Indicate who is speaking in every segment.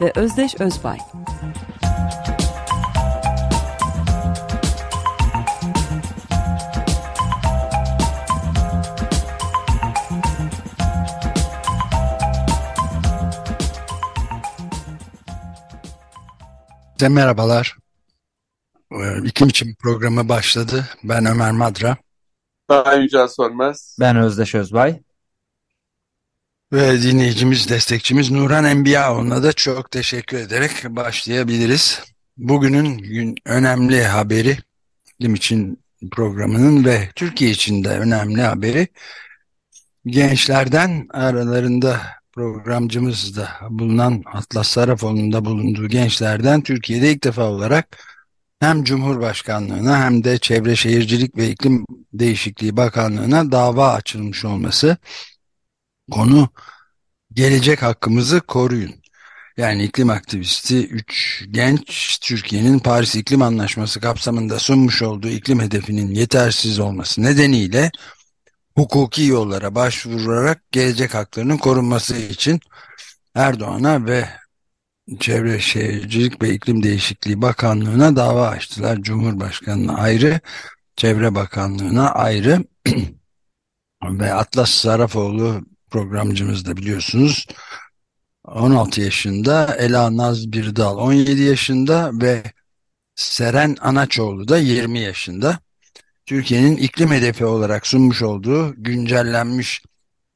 Speaker 1: ve Özdeş Özbay.
Speaker 2: Size merhabalar. Ee, İklim için programı başladı. Ben Ömer Madra.
Speaker 3: Ben Yücel Sönmez.
Speaker 4: Ben Özdeş Özbay.
Speaker 2: Ve dinleyicimiz, destekçimiz Nuran Enbiyaoğlu'na da çok teşekkür ederek başlayabiliriz. Bugünün gün önemli haberi, iklim için programının ve Türkiye için de önemli haberi gençlerden aralarında programcımızda bulunan Atlas Sarafoğlu'nun da bulunduğu gençlerden Türkiye'de ilk defa olarak hem Cumhurbaşkanlığına hem de Çevre Şehircilik ve İklim Değişikliği Bakanlığı'na dava açılmış olması konu gelecek hakkımızı koruyun. Yani iklim aktivisti 3 genç Türkiye'nin Paris İklim Anlaşması kapsamında sunmuş olduğu iklim hedefinin yetersiz olması nedeniyle hukuki yollara başvurarak gelecek haklarının korunması için Erdoğan'a ve Çevre Şehircilik ve İklim Değişikliği Bakanlığı'na dava açtılar. Cumhurbaşkanı'na ayrı, Çevre Bakanlığı'na ayrı ve Atlas Sarafoğlu programcımız da biliyorsunuz 16 yaşında, Ela Naz Birdal 17 yaşında ve Seren Anaçoğlu da 20 yaşında. Türkiye'nin iklim hedefi olarak sunmuş olduğu güncellenmiş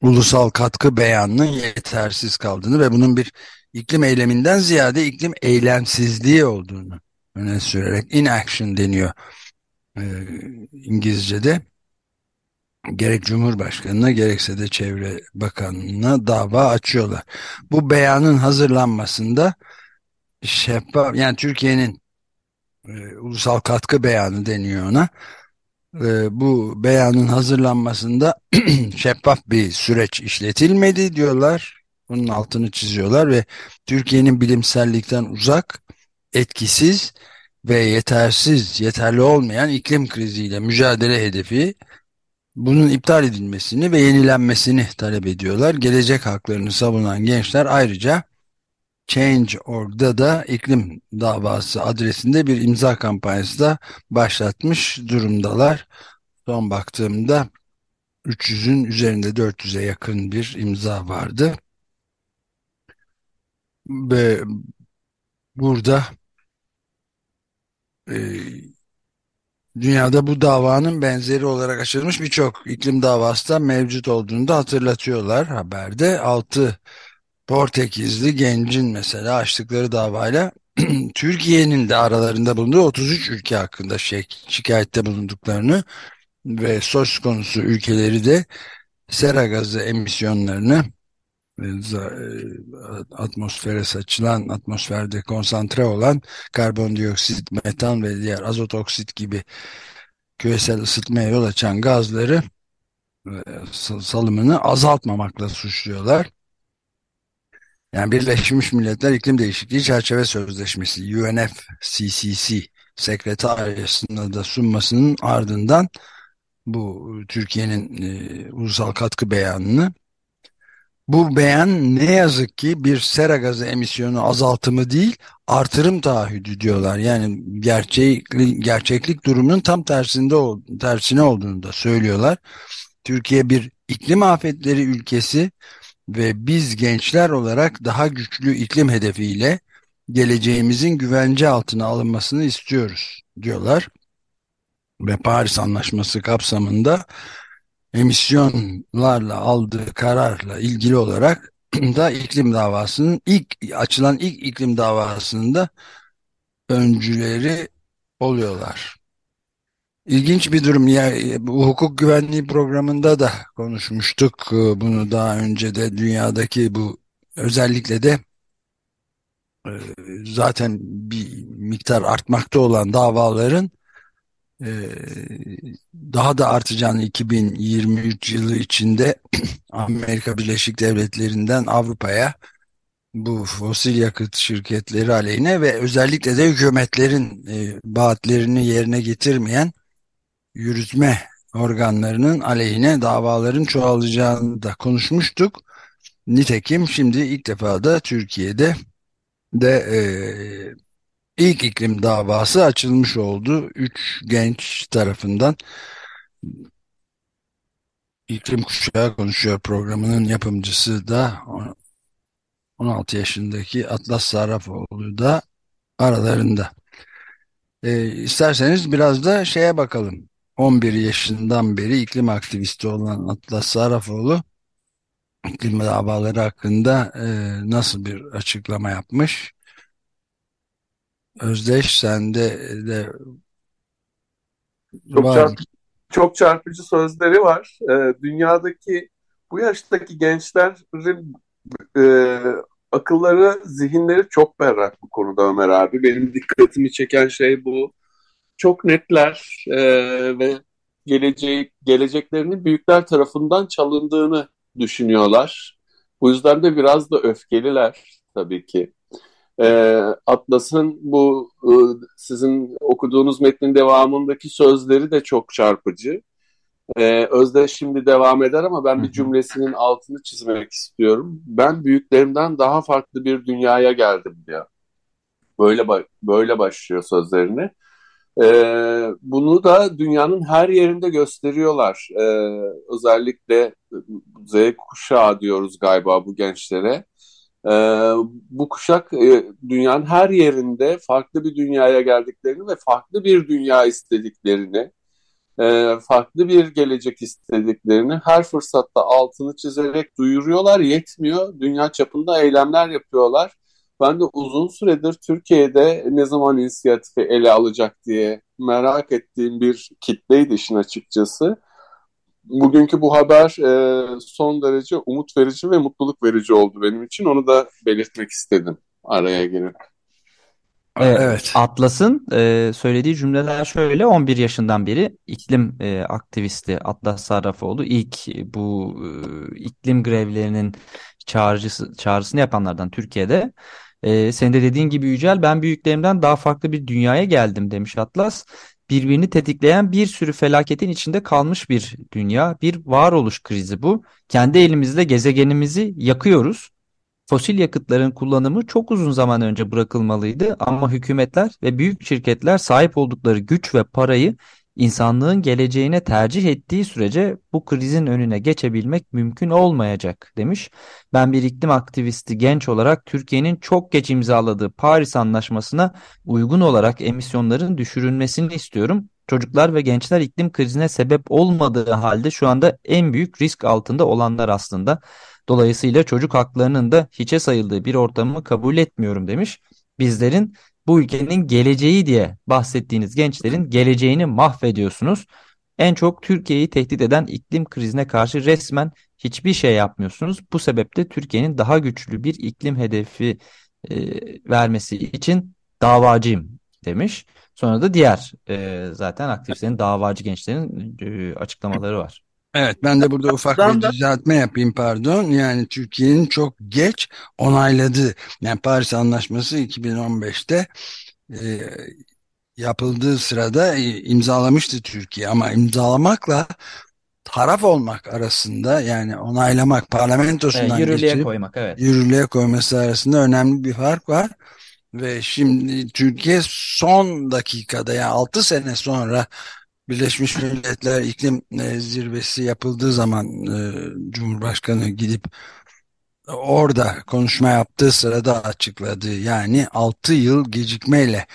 Speaker 2: ulusal katkı beyanının yetersiz kaldığını ve bunun bir iklim eyleminden ziyade iklim eylemsizliği olduğunu öne sürerek inaction deniyor e, İngilizce'de gerek Cumhurbaşkanı'na gerekse de Çevre Bakanlığı'na dava açıyorlar. Bu beyanın hazırlanmasında şeffaf yani Türkiye'nin e, ulusal katkı beyanı deniyor ona e, bu beyanın hazırlanmasında şeffaf bir süreç işletilmedi diyorlar. Bunun altını çiziyorlar ve Türkiye'nin bilimsellikten uzak, etkisiz ve yetersiz, yeterli olmayan iklim kriziyle mücadele hedefi bunun iptal edilmesini ve yenilenmesini talep ediyorlar. Gelecek haklarını savunan gençler ayrıca Change.org'da da iklim davası adresinde bir imza kampanyası da başlatmış durumdalar. Son baktığımda 300'ün üzerinde 400'e yakın bir imza vardı. Ve burada e, dünyada bu davanın benzeri olarak açılmış birçok iklim davası da mevcut olduğunu da hatırlatıyorlar haberde. 6 Portekizli gencin mesela açtıkları davayla Türkiye'nin de aralarında bulunduğu 33 ülke hakkında şikayette bulunduklarını ve söz konusu ülkeleri de sera gazı emisyonlarını atmosfere saçılan, atmosferde konsantre olan karbondioksit, metan ve diğer azot oksit gibi küresel ısıtmaya yol açan gazları e, salımını azaltmamakla suçluyorlar. Yani Birleşmiş Milletler İklim Değişikliği Çerçeve Sözleşmesi UNFCCC sekreteryasına da sunmasının ardından bu Türkiye'nin e, ulusal katkı beyanını bu beyan ne yazık ki bir sera gazı emisyonu azaltımı değil artırım taahhüdü diyorlar. Yani gerçeklik, gerçeklik durumunun tam tersinde tersine olduğunu da söylüyorlar. Türkiye bir iklim afetleri ülkesi ve biz gençler olarak daha güçlü iklim hedefiyle geleceğimizin güvence altına alınmasını istiyoruz diyorlar. Ve Paris Anlaşması kapsamında emisyonlarla aldığı kararla ilgili olarak da iklim davasının ilk açılan ilk iklim davasının da öncüleri oluyorlar. İlginç bir durum. Ya, bu hukuk güvenliği programında da konuşmuştuk. Ee, bunu daha önce de dünyadaki bu özellikle de e, zaten bir miktar artmakta olan davaların daha da artacağını 2023 yılı içinde Amerika Birleşik Devletleri'nden Avrupa'ya bu fosil yakıt şirketleri aleyhine ve özellikle de hükümetlerin e, vaatlerini yerine getirmeyen yürütme organlarının aleyhine davaların çoğalacağını da konuşmuştuk. Nitekim şimdi ilk defa da Türkiye'de de e, ilk iklim davası açılmış oldu. Üç genç tarafından İklim Kuşağı Konuşuyor programının yapımcısı da 16 yaşındaki Atlas Sarrafoğlu da aralarında. E, isterseniz biraz da şeye bakalım. 11 yaşından beri iklim aktivisti olan Atlas Sarrafoğlu iklim davaları hakkında e, nasıl bir açıklama yapmış? Özdeş sende de
Speaker 3: çok, var. Çarpıcı, çok çarpıcı sözleri var. E, dünyadaki bu yaştaki gençlerin e, akılları, zihinleri çok berrak bu konuda Ömer abi. Benim dikkatimi çeken şey bu. Çok netler e, ve geleceği, geleceklerinin büyükler tarafından çalındığını düşünüyorlar. Bu yüzden de biraz da öfkeliler tabii ki. E, Atlas'ın bu e, sizin okuduğunuz metnin devamındaki sözleri de çok çarpıcı. Ee, Özde şimdi devam eder ama ben bir cümlesinin altını çizmek istiyorum. Ben büyüklerimden daha farklı bir dünyaya geldim diyor. Böyle böyle başlıyor sözlerini. Ee, bunu da dünyanın her yerinde gösteriyorlar. Ee, özellikle Z kuşağı diyoruz galiba bu gençlere. Ee, bu kuşak e, dünyanın her yerinde farklı bir dünyaya geldiklerini ve farklı bir dünya istediklerini e, farklı bir gelecek istediklerini her fırsatta altını çizerek duyuruyorlar. Yetmiyor. Dünya çapında eylemler yapıyorlar. Ben de uzun süredir Türkiye'de ne zaman inisiyatifi ele alacak diye merak ettiğim bir kitleydi işin açıkçası. Bugünkü bu haber e, son derece umut verici ve mutluluk verici oldu benim için. Onu da belirtmek istedim araya girip.
Speaker 4: Evet. Atlas'ın e, söylediği cümleler şöyle 11 yaşından beri iklim e, aktivisti Atlas Sarrafoğlu ilk bu e, iklim grevlerinin çağrıcısı, çağrısını yapanlardan Türkiye'de. E, senin de dediğin gibi Yücel ben büyüklerimden daha farklı bir dünyaya geldim demiş Atlas. Birbirini tetikleyen bir sürü felaketin içinde kalmış bir dünya, bir varoluş krizi bu. Kendi elimizle gezegenimizi yakıyoruz Fosil yakıtların kullanımı çok uzun zaman önce bırakılmalıydı ama hükümetler ve büyük şirketler sahip oldukları güç ve parayı insanlığın geleceğine tercih ettiği sürece bu krizin önüne geçebilmek mümkün olmayacak demiş. Ben bir iklim aktivisti genç olarak Türkiye'nin çok geç imzaladığı Paris Anlaşması'na uygun olarak emisyonların düşürülmesini istiyorum. Çocuklar ve gençler iklim krizine sebep olmadığı halde şu anda en büyük risk altında olanlar aslında. Dolayısıyla çocuk haklarının da hiçe sayıldığı bir ortamı kabul etmiyorum demiş. Bizlerin bu ülkenin geleceği diye bahsettiğiniz gençlerin geleceğini mahvediyorsunuz. En çok Türkiye'yi tehdit eden iklim krizine karşı resmen hiçbir şey yapmıyorsunuz. Bu sebeple Türkiye'nin daha güçlü bir iklim hedefi e, vermesi için davacıyım demiş. Sonra da diğer e, zaten aktivistlerin davacı gençlerin e, açıklamaları var.
Speaker 2: Evet ben de burada ufak bir düzeltme yapayım pardon. Yani Türkiye'nin çok geç onayladığı yani Paris Anlaşması 2015'te e, yapıldığı sırada e, imzalamıştı Türkiye ama imzalamakla taraf olmak arasında yani onaylamak parlamentosundan evet,
Speaker 4: yürürlüğe
Speaker 2: geçirip
Speaker 4: koymak, evet.
Speaker 2: yürürlüğe koyması arasında önemli bir fark var. Ve şimdi Türkiye son dakikada yani 6 sene sonra Birleşmiş Milletler İklim e, Zirvesi yapıldığı zaman e, Cumhurbaşkanı gidip orada konuşma yaptığı sırada açıkladı. Yani 6 yıl gecikmeyle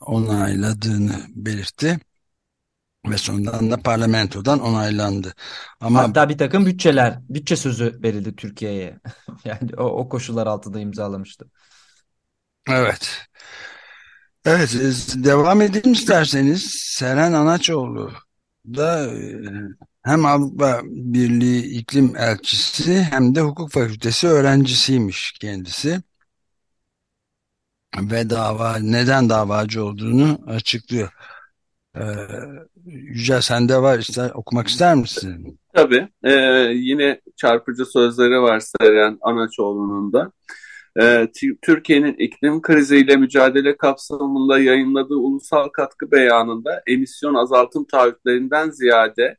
Speaker 2: onayladığını belirtti ve sonradan da parlamentodan onaylandı.
Speaker 4: Ama hatta bir takım bütçeler, bütçe sözü verildi Türkiye'ye. yani o, o koşullar altında imzalamıştı.
Speaker 2: Evet. Evet, e, devam edelim isterseniz. Seren Anaçoğlu da e, hem Avrupa Birliği iklim elçisi hem de hukuk fakültesi öğrencisiymiş kendisi. ve dava neden davacı olduğunu açıklıyor. Ee, Yücel sende var ister, okumak ister misin?
Speaker 3: Tabii. Ee, yine çarpıcı sözleri var Seren Anaçoğlu'nun da. Ee, Türkiye'nin iklim kriziyle mücadele kapsamında yayınladığı ulusal katkı beyanında emisyon azaltım taahhütlerinden ziyade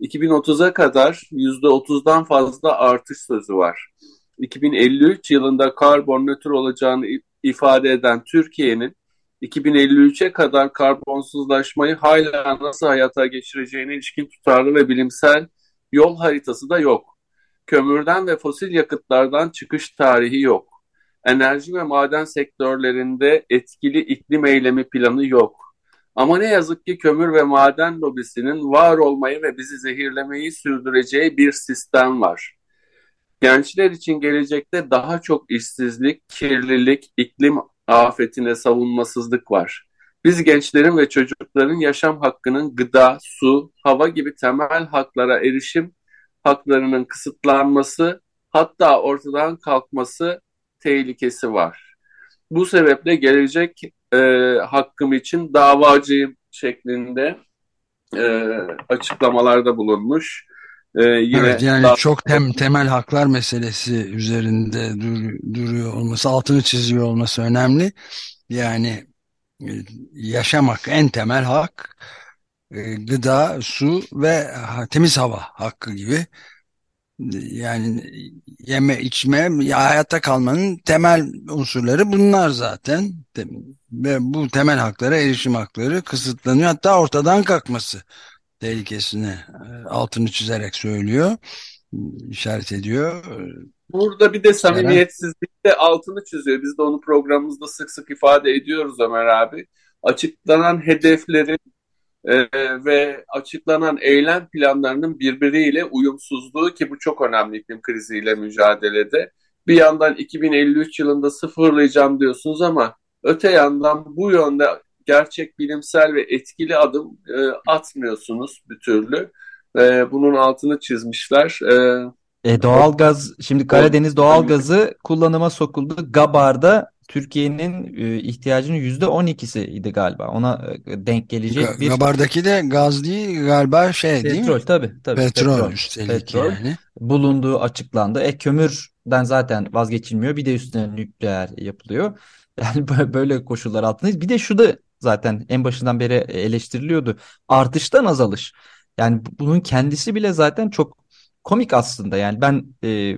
Speaker 3: 2030'a kadar %30'dan fazla artış sözü var. 2053 yılında karbon nötr olacağını ifade eden Türkiye'nin 2053'e kadar karbonsuzlaşmayı hala nasıl hayata geçireceğine ilişkin tutarlı ve bilimsel yol haritası da yok. Kömürden ve fosil yakıtlardan çıkış tarihi yok. Enerji ve maden sektörlerinde etkili iklim eylemi planı yok. Ama ne yazık ki kömür ve maden lobisinin var olmayı ve bizi zehirlemeyi sürdüreceği bir sistem var. Gençler için gelecekte daha çok işsizlik, kirlilik, iklim afetine savunmasızlık var. Biz gençlerin ve çocukların yaşam hakkının gıda, su, hava gibi temel haklara erişim haklarının kısıtlanması hatta ortadan kalkması tehlikesi var. Bu sebeple gelecek e, hakkım için davacıyım şeklinde e, açıklamalarda bulunmuş.
Speaker 2: Ee, yine evet, yani daha... çok tem, temel haklar meselesi üzerinde dur, duruyor olması, altını çiziyor olması önemli. Yani e, yaşam hakkı en temel hak, e, gıda, su ve temiz hava hakkı gibi. Yani yeme, içme, hayatta kalmanın temel unsurları bunlar zaten. Ve bu temel haklara erişim hakları kısıtlanıyor. Hatta ortadan kalkması tehlikesini e, altını çizerek söylüyor, işaret ediyor.
Speaker 3: Burada bir de samimiyetsizlikte altını çiziyor. Biz de onu programımızda sık sık ifade ediyoruz Ömer abi. Açıklanan hedeflerin e, ve açıklanan eylem planlarının birbiriyle uyumsuzluğu ki bu çok önemli iklim kriziyle mücadelede. Bir yandan 2053 yılında sıfırlayacağım diyorsunuz ama öte yandan bu yönde gerçek bilimsel ve etkili adım e, atmıyorsunuz bir türlü. E, bunun altını çizmişler. E,
Speaker 4: e, doğalgaz şimdi Karadeniz doğalgazı kullanıma sokuldu. Gabar'da Türkiye'nin e, ihtiyacının yüzde on ikisiydi galiba. Ona e, denk gelecek bir...
Speaker 2: Gabar'daki de gaz değil galiba şey
Speaker 4: petrol,
Speaker 2: değil mi?
Speaker 4: Petrol tabii. tabii
Speaker 2: petrol, petrol üstelik petrol yani.
Speaker 4: Bulunduğu açıklandı. E kömürden zaten vazgeçilmiyor. Bir de üstüne nükleer yapılıyor. Yani böyle koşullar altındayız. Bir de şu da zaten en başından beri eleştiriliyordu. Artıştan azalış. Yani bunun kendisi bile zaten çok komik aslında. Yani ben e,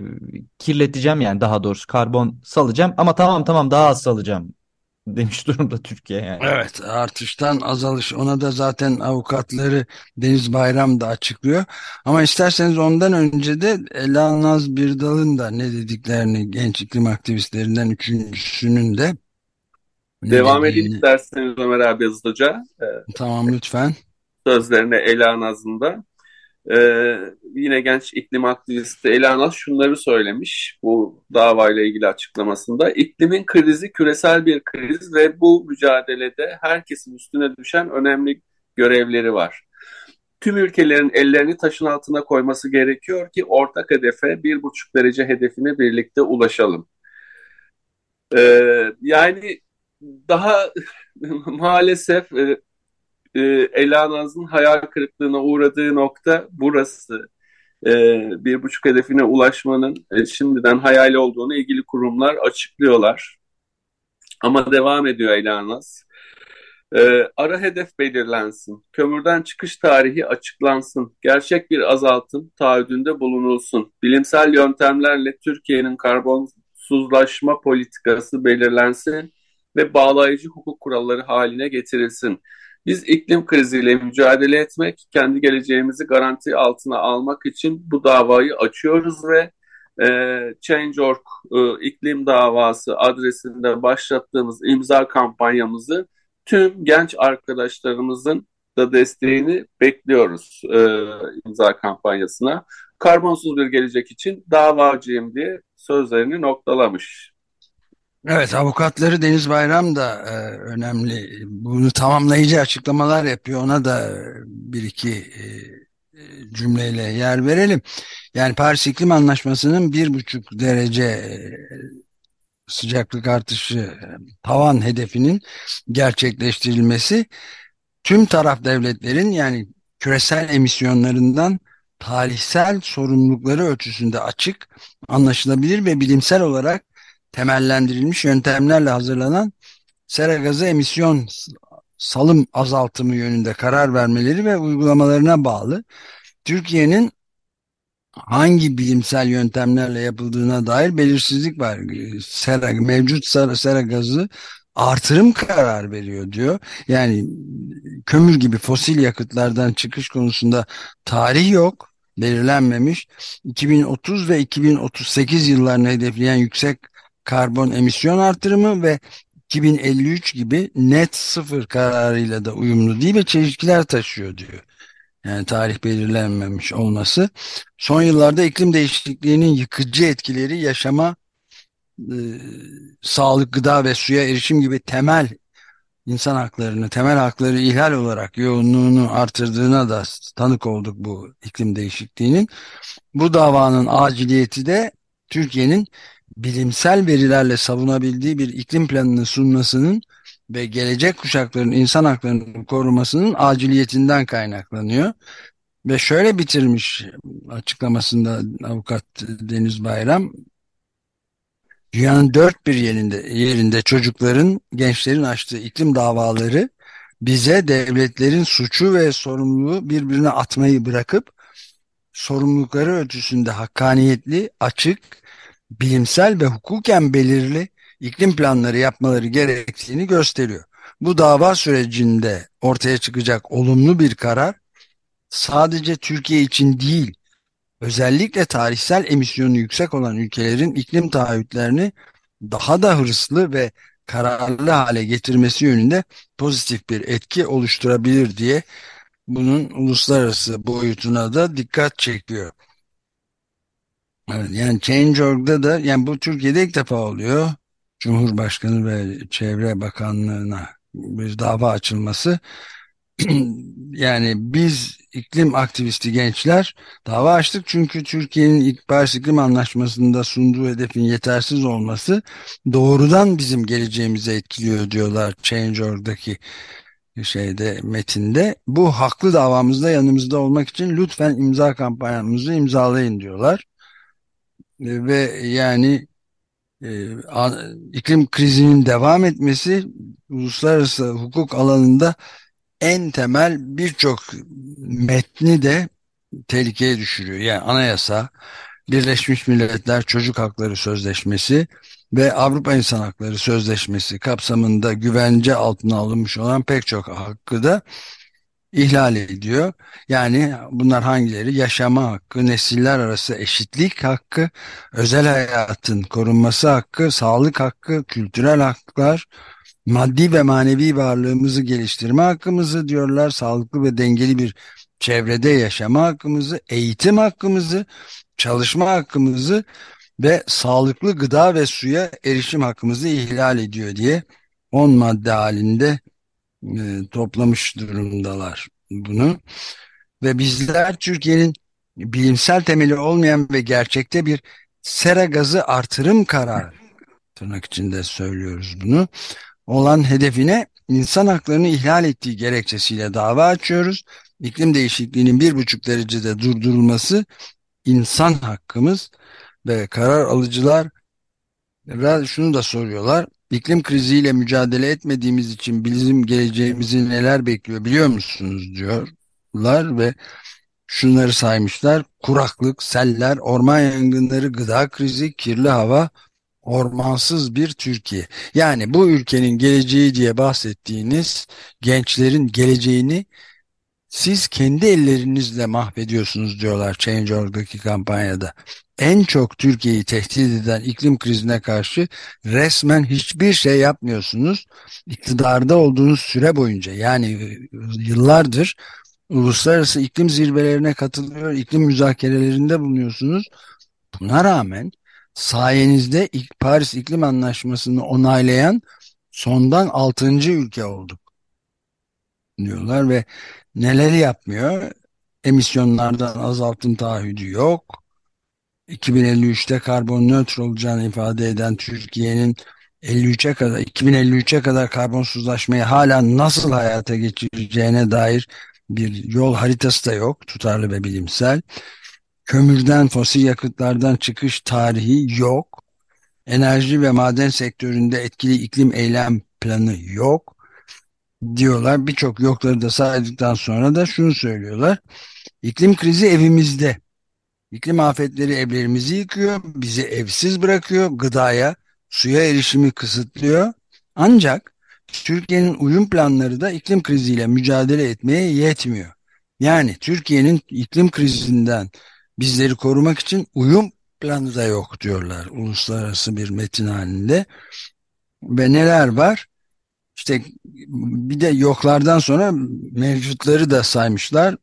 Speaker 4: kirleteceğim yani daha doğrusu karbon salacağım ama tamam tamam daha az salacağım demiş durumda Türkiye yani.
Speaker 2: Evet artıştan azalış ona da zaten avukatları Deniz Bayram da açıklıyor. Ama isterseniz ondan önce de Ela Naz Birdal'ın da ne dediklerini genç iklim aktivistlerinden üçüncüsünün de
Speaker 3: Devam edeyim isterseniz Ömer abi hızlıca.
Speaker 2: Ee, tamam lütfen.
Speaker 3: Sözlerine Ela Naz'ında. Ee, yine genç iklim aktivisti Ela şunları söylemiş bu davayla ilgili açıklamasında. İklimin krizi küresel bir kriz ve bu mücadelede herkesin üstüne düşen önemli görevleri var. Tüm ülkelerin ellerini taşın altına koyması gerekiyor ki ortak hedefe bir buçuk derece hedefine birlikte ulaşalım. Ee, yani daha maalesef e, e, Ela Naz'ın hayal kırıklığına uğradığı nokta burası. E, bir buçuk hedefine ulaşmanın e, şimdiden hayal olduğunu ilgili kurumlar açıklıyorlar. Ama devam ediyor Ela Naz. E, ara hedef belirlensin, kömürden çıkış tarihi açıklansın, gerçek bir azaltım taahhüdünde bulunulsun, bilimsel yöntemlerle Türkiye'nin karbonsuzlaşma politikası belirlensin ve bağlayıcı hukuk kuralları haline getirilsin. Biz iklim kriziyle mücadele etmek, kendi geleceğimizi garanti altına almak için bu davayı açıyoruz ve e, Change.org e, iklim davası adresinde başlattığımız imza kampanyamızı tüm genç arkadaşlarımızın da desteğini bekliyoruz e, imza kampanyasına. Karbonsuz bir gelecek için davacıyım diye sözlerini noktalamış.
Speaker 2: Evet avukatları Deniz Bayram da e, önemli. Bunu tamamlayıcı açıklamalar yapıyor. Ona da bir iki e, cümleyle yer verelim. Yani Paris İklim Anlaşması'nın bir buçuk derece sıcaklık artışı tavan hedefinin gerçekleştirilmesi tüm taraf devletlerin yani küresel emisyonlarından tarihsel sorumlulukları ölçüsünde açık, anlaşılabilir ve bilimsel olarak temellendirilmiş yöntemlerle hazırlanan sera gazı emisyon salım azaltımı yönünde karar vermeleri ve uygulamalarına bağlı. Türkiye'nin hangi bilimsel yöntemlerle yapıldığına dair belirsizlik var. Sera, mevcut sera, sera gazı artırım karar veriyor diyor. Yani kömür gibi fosil yakıtlardan çıkış konusunda tarih yok, belirlenmemiş. 2030 ve 2038 yıllarını hedefleyen yüksek karbon emisyon artırımı ve 2053 gibi net sıfır kararıyla da uyumlu değil ve çelişkiler taşıyor diyor. Yani tarih belirlenmemiş olması. Son yıllarda iklim değişikliğinin yıkıcı etkileri yaşama, e, sağlık, gıda ve suya erişim gibi temel insan haklarını, temel hakları ihlal olarak yoğunluğunu artırdığına da tanık olduk bu iklim değişikliğinin. Bu davanın aciliyeti de Türkiye'nin bilimsel verilerle savunabildiği bir iklim planını sunmasının ve gelecek kuşakların insan haklarını korumasının aciliyetinden kaynaklanıyor. Ve şöyle bitirmiş açıklamasında avukat Deniz Bayram, dünyanın dört bir yerinde, yerinde çocukların, gençlerin açtığı iklim davaları bize devletlerin suçu ve sorumluluğu birbirine atmayı bırakıp sorumlulukları ölçüsünde hakkaniyetli, açık, bilimsel ve hukuken belirli iklim planları yapmaları gerektiğini gösteriyor. Bu dava sürecinde ortaya çıkacak olumlu bir karar sadece Türkiye için değil, özellikle tarihsel emisyonu yüksek olan ülkelerin iklim taahhütlerini daha da hırslı ve kararlı hale getirmesi yönünde pozitif bir etki oluşturabilir diye bunun uluslararası boyutuna da dikkat çekiyor. Evet, yani Change.org'da da yani bu Türkiye'de ilk defa oluyor. Cumhurbaşkanı ve Çevre Bakanlığı'na bir dava açılması. yani biz iklim aktivisti gençler dava açtık çünkü Türkiye'nin ilk Paris İklim Anlaşması'nda sunduğu hedefin yetersiz olması doğrudan bizim geleceğimizi etkiliyor diyorlar Change.org'daki şeyde metinde. Bu haklı davamızda yanımızda olmak için lütfen imza kampanyamızı imzalayın diyorlar. Ve yani e, iklim krizinin devam etmesi uluslararası hukuk alanında en temel birçok metni de tehlikeye düşürüyor. Yani anayasa, Birleşmiş Milletler Çocuk Hakları Sözleşmesi ve Avrupa İnsan Hakları Sözleşmesi kapsamında güvence altına alınmış olan pek çok hakkı da ihlal ediyor. Yani bunlar hangileri? Yaşama hakkı, nesiller arası eşitlik hakkı, özel hayatın korunması hakkı, sağlık hakkı, kültürel haklar, maddi ve manevi varlığımızı geliştirme hakkımızı diyorlar, sağlıklı ve dengeli bir çevrede yaşama hakkımızı, eğitim hakkımızı, çalışma hakkımızı ve sağlıklı gıda ve suya erişim hakkımızı ihlal ediyor diye 10 madde halinde e, toplamış durumdalar bunu. Ve bizler Türkiye'nin bilimsel temeli olmayan ve gerçekte bir sera gazı artırım kararı tırnak içinde söylüyoruz bunu olan hedefine insan haklarını ihlal ettiği gerekçesiyle dava açıyoruz. İklim değişikliğinin bir buçuk derecede durdurulması insan hakkımız ve karar alıcılar şunu da soruyorlar. İklim kriziyle mücadele etmediğimiz için bizim geleceğimizi neler bekliyor biliyor musunuz diyorlar ve şunları saymışlar. Kuraklık, seller, orman yangınları, gıda krizi, kirli hava, ormansız bir Türkiye. Yani bu ülkenin geleceği diye bahsettiğiniz gençlerin geleceğini siz kendi ellerinizle mahvediyorsunuz diyorlar Change.org'daki kampanyada. En çok Türkiye'yi tehdit eden iklim krizine karşı resmen hiçbir şey yapmıyorsunuz. İktidarda olduğunuz süre boyunca yani yıllardır uluslararası iklim zirvelerine katılıyor, iklim müzakerelerinde bulunuyorsunuz. Buna rağmen sayenizde Paris İklim Anlaşması'nı onaylayan sondan altıncı ülke olduk diyorlar ve neleri yapmıyor? Emisyonlardan azaltım taahhüdü yok. 2053'te karbon nötr olacağını ifade eden Türkiye'nin 53'e kadar 2053'e kadar karbonsuzlaşmayı hala nasıl hayata geçireceğine dair bir yol haritası da yok tutarlı ve bilimsel. Kömürden fosil yakıtlardan çıkış tarihi yok. Enerji ve maden sektöründe etkili iklim eylem planı yok diyorlar. Birçok yokları da saydıktan sonra da şunu söylüyorlar. İklim krizi evimizde. İklim afetleri evlerimizi yıkıyor, bizi evsiz bırakıyor, gıdaya, suya erişimi kısıtlıyor. Ancak Türkiye'nin uyum planları da iklim kriziyle mücadele etmeye yetmiyor. Yani Türkiye'nin iklim krizinden bizleri korumak için uyum planı da yok diyorlar uluslararası bir metin halinde. Ve neler var? İşte bir de yoklardan sonra mevcutları da saymışlar.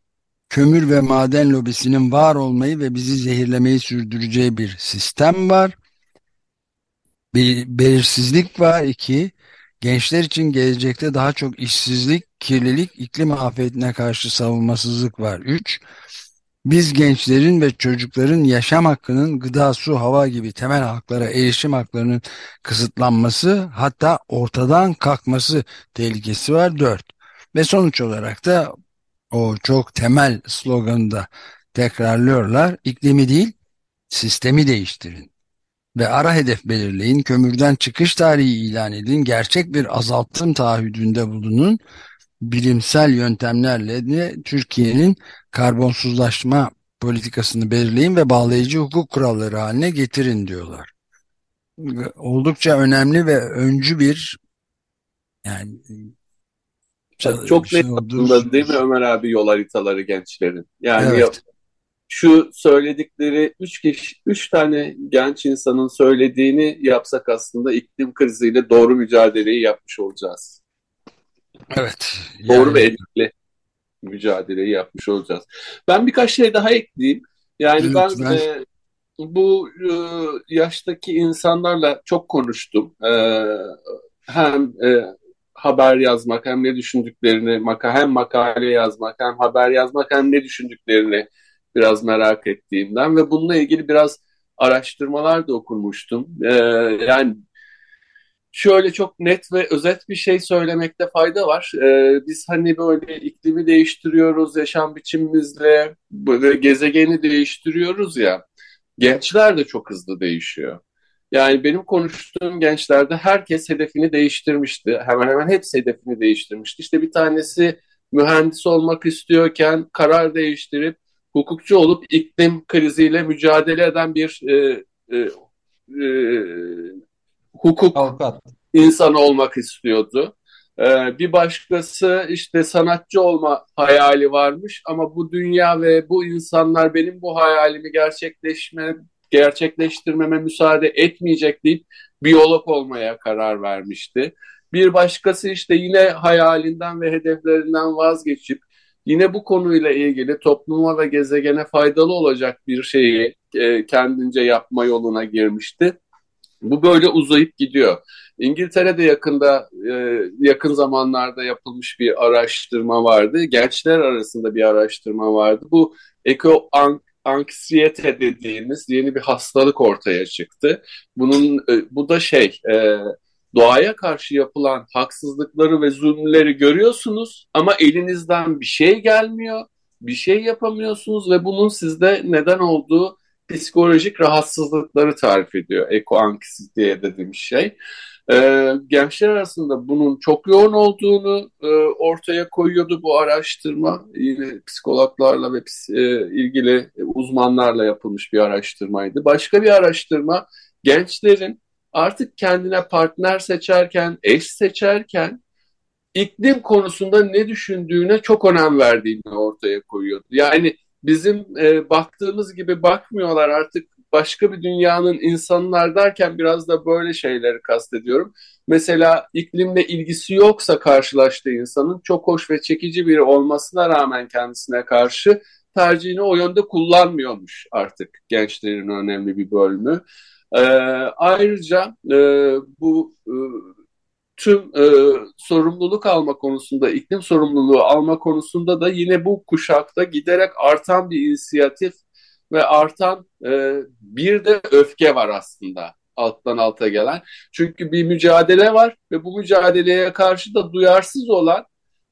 Speaker 2: Kömür ve maden lobisinin var olmayı ve bizi zehirlemeyi sürdüreceği bir sistem var. Bir belirsizlik var. iki Gençler için gelecekte daha çok işsizlik, kirlilik, iklim afetine karşı savunmasızlık var. Üç biz gençlerin ve çocukların yaşam hakkının gıda, su, hava gibi temel haklara erişim haklarının kısıtlanması hatta ortadan kalkması tehlikesi var. Dört. Ve sonuç olarak da o çok temel sloganı da tekrarlıyorlar. İklimi değil, sistemi değiştirin. Ve ara hedef belirleyin, kömürden çıkış tarihi ilan edin, gerçek bir azaltım taahhüdünde bulunun bilimsel yöntemlerle de Türkiye'nin karbonsuzlaşma politikasını belirleyin ve bağlayıcı hukuk kuralları haline getirin diyorlar. Oldukça önemli ve öncü bir yani
Speaker 3: çok şey net aslında değil mi Ömer abi yol haritaları gençlerin? Yani evet. şu söyledikleri üç kişi, üç tane genç insanın söylediğini yapsak aslında iklim kriziyle doğru mücadeleyi yapmış olacağız.
Speaker 2: Evet.
Speaker 3: Doğru yani... ve etkili mücadeleyi yapmış olacağız. Ben birkaç şey daha ekleyeyim. Yani Lütfen. ben e, bu e, yaştaki insanlarla çok konuştum. E, hem e, haber yazmak hem ne düşündüklerini maka hem makale yazmak hem haber yazmak hem ne düşündüklerini biraz merak ettiğimden ve bununla ilgili biraz araştırmalar da okumuştum. Ee, yani şöyle çok net ve özet bir şey söylemekte fayda var. Ee, biz hani böyle iklimi değiştiriyoruz, yaşam biçimimizle böyle gezegeni değiştiriyoruz ya. Gençler de çok hızlı değişiyor. Yani benim konuştuğum gençlerde herkes hedefini değiştirmişti. Hemen hemen hepsi hedefini değiştirmişti. İşte bir tanesi mühendis olmak istiyorken karar değiştirip hukukçu olup iklim kriziyle mücadele eden bir e, e, e, hukuk Avukat. insanı olmak istiyordu. Ee, bir başkası işte sanatçı olma hayali varmış ama bu dünya ve bu insanlar benim bu hayalimi gerçekleşme gerçekleştirmeme müsaade etmeyecek deyip biyolog olmaya karar vermişti. Bir başkası işte yine hayalinden ve hedeflerinden vazgeçip yine bu konuyla ilgili topluma ve gezegene faydalı olacak bir şeyi e, kendince yapma yoluna girmişti. Bu böyle uzayıp gidiyor. İngiltere'de yakında e, yakın zamanlarda yapılmış bir araştırma vardı. Gençler arasında bir araştırma vardı. Bu eko anksiyete dediğimiz yeni bir hastalık ortaya çıktı. Bunun e, bu da şey e, doğaya karşı yapılan haksızlıkları ve zulümleri görüyorsunuz ama elinizden bir şey gelmiyor, bir şey yapamıyorsunuz ve bunun sizde neden olduğu psikolojik rahatsızlıkları tarif ediyor. Eko anksiyete dediğim şey. E, gençler arasında bunun çok yoğun olduğunu e, ortaya koyuyordu bu araştırma. Yine psikologlarla ve e, ilgili uzmanlarla yapılmış bir araştırmaydı. Başka bir araştırma gençlerin artık kendine partner seçerken, eş seçerken iklim konusunda ne düşündüğüne çok önem verdiğini ortaya koyuyordu. Yani bizim e, baktığımız gibi bakmıyorlar artık başka bir dünyanın insanlar derken biraz da böyle şeyleri kastediyorum. Mesela iklimle ilgisi yoksa karşılaştığı insanın çok hoş ve çekici biri olmasına rağmen kendisine karşı tercihini o yönde kullanmıyormuş artık gençlerin önemli bir bölümü. Ee, ayrıca e, bu e, tüm e, sorumluluk alma konusunda, iklim sorumluluğu alma konusunda da yine bu kuşakta giderek artan bir inisiyatif ve artan e, bir de öfke var aslında alttan alta gelen. Çünkü bir mücadele var ve bu mücadeleye karşı da duyarsız olan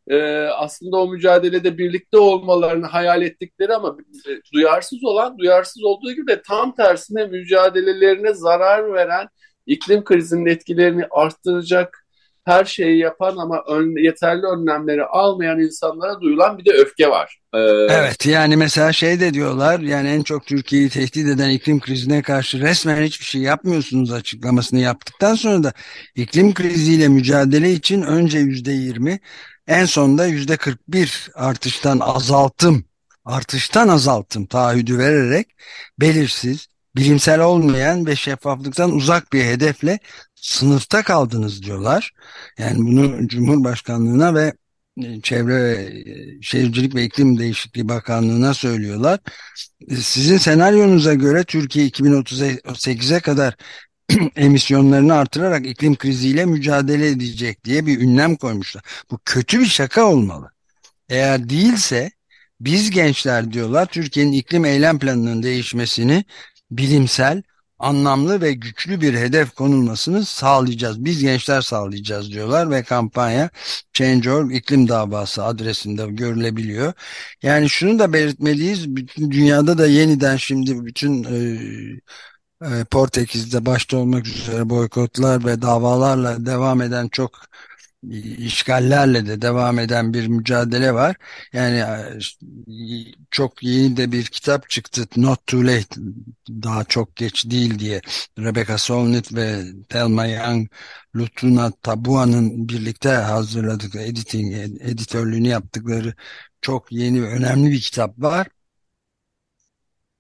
Speaker 3: e, aslında o mücadelede birlikte olmalarını hayal ettikleri ama e, duyarsız olan duyarsız olduğu gibi de tam tersine mücadelelerine zarar veren iklim krizinin etkilerini arttıracak her şeyi yapan ama ön, yeterli önlemleri almayan insanlara duyulan bir de öfke var.
Speaker 2: Ee, evet yani mesela şey de diyorlar yani en çok Türkiye'yi tehdit eden iklim krizine karşı resmen hiçbir şey yapmıyorsunuz açıklamasını yaptıktan sonra da iklim kriziyle mücadele için önce yüzde yirmi en sonunda yüzde kırk bir artıştan azaltım artıştan azaltım taahhüdü vererek belirsiz bilimsel olmayan ve şeffaflıktan uzak bir hedefle sınıfta kaldınız diyorlar. Yani bunu Cumhurbaşkanlığına ve e, Çevre e, Şehircilik ve İklim Değişikliği Bakanlığı'na söylüyorlar. E, sizin senaryonuza göre Türkiye 2038'e kadar emisyonlarını artırarak iklim kriziyle mücadele edecek diye bir ünlem koymuşlar. Bu kötü bir şaka olmalı. Eğer değilse biz gençler diyorlar Türkiye'nin iklim eylem planının değişmesini bilimsel, anlamlı ve güçlü bir hedef konulmasını sağlayacağız. Biz gençler sağlayacağız diyorlar ve kampanya Change.org iklim davası adresinde görülebiliyor. Yani şunu da belirtmeliyiz. Bütün dünyada da yeniden şimdi bütün e, e, Portekiz'de başta olmak üzere boykotlar ve davalarla devam eden çok işgallerle de devam eden bir mücadele var. Yani e, çok yeni de bir kitap çıktı Not Too Late daha çok geç değil diye Rebecca Solnit ve Thelma Young Lutuna Tabua'nın birlikte hazırladık editing editörlüğünü yaptıkları çok yeni ve önemli bir kitap var.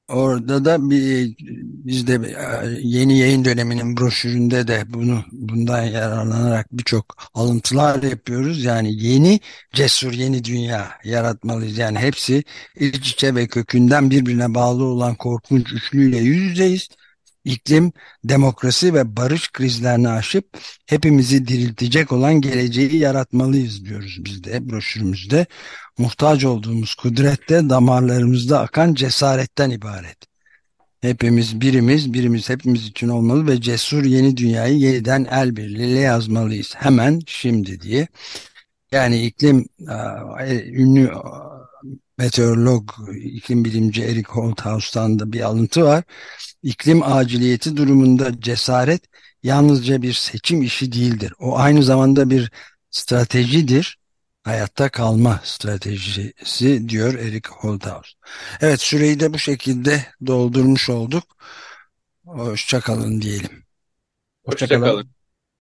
Speaker 2: Orada da bir biz de e, yeni yayın döneminin broşüründe de bunu bundan yararlanarak birçok alıntılar yapıyoruz. Yani yeni cesur yeni dünya yaratmalıyız. Yani hepsi iç içe ve kökünden birbirine bağlı olan korkunç üçlüyle yüz yüzeyiz iklim, demokrasi ve barış krizlerini aşıp hepimizi diriltecek olan geleceği yaratmalıyız diyoruz biz de broşürümüzde. Muhtaç olduğumuz kudrette damarlarımızda akan cesaretten ibaret. Hepimiz birimiz, birimiz hepimiz için olmalı ve cesur yeni dünyayı yeniden el birliğiyle yazmalıyız. Hemen şimdi diye. Yani iklim e, ünlü meteorolog, iklim bilimci Eric Holthaus'tan da bir alıntı var. İklim aciliyeti durumunda cesaret yalnızca bir seçim işi değildir. O aynı zamanda bir stratejidir. Hayatta kalma stratejisi diyor Eric Holthaus. Evet süreyi de bu şekilde doldurmuş olduk. Hoşçakalın diyelim.
Speaker 3: Hoşçakalın. Hoşça